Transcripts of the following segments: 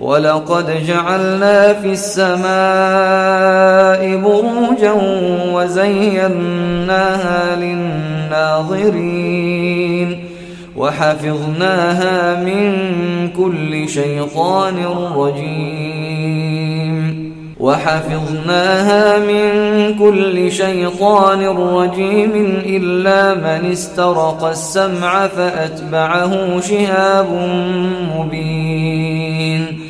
ولقد جعلنا في السماء بروجا وزيناها للناظرين وحفظناها من كل شيطان رجيم وحفظناها من كل شيطان رجيم إلا من استرق السمع فأتبعه شهاب مبين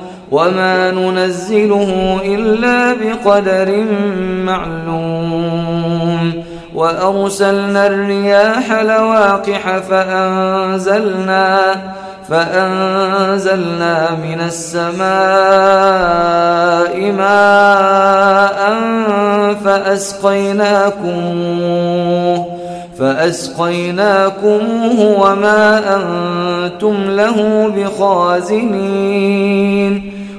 وما ننزله إلا بقدر معلوم وأرسلنا الرياح لواقح فأنزلنا فأنزلنا من السماء ماء فأسقيناكموه فأسقيناكموه وما أنتم له بخازنين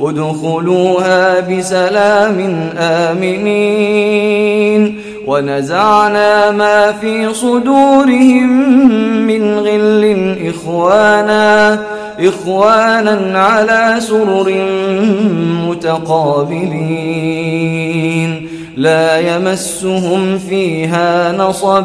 ادخلوها بسلام آمنين. ونزعنا ما في صدورهم من غل إخوانا إخوانا على سرر متقابلين. لا يمسهم فيها نصب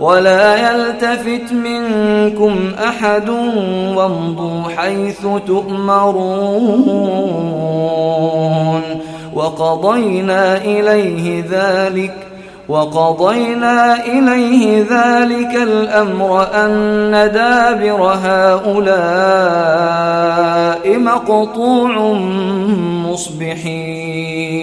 ولا يلتفت منكم أحد وامضوا حيث تؤمرون وقضينا إليه ذلك وقضينا إليه ذلك الأمر أن دابر هؤلاء مقطوع مصبحين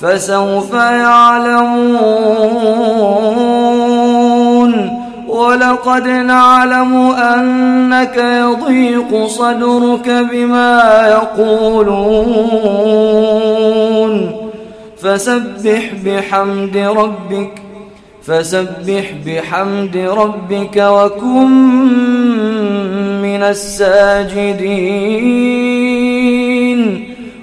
فسوف يعلمون. ولقد نعلم أنك يضيق صدرك بما يقولون. فسبح بحمد ربك فسبح بحمد ربك وكن من الساجدين.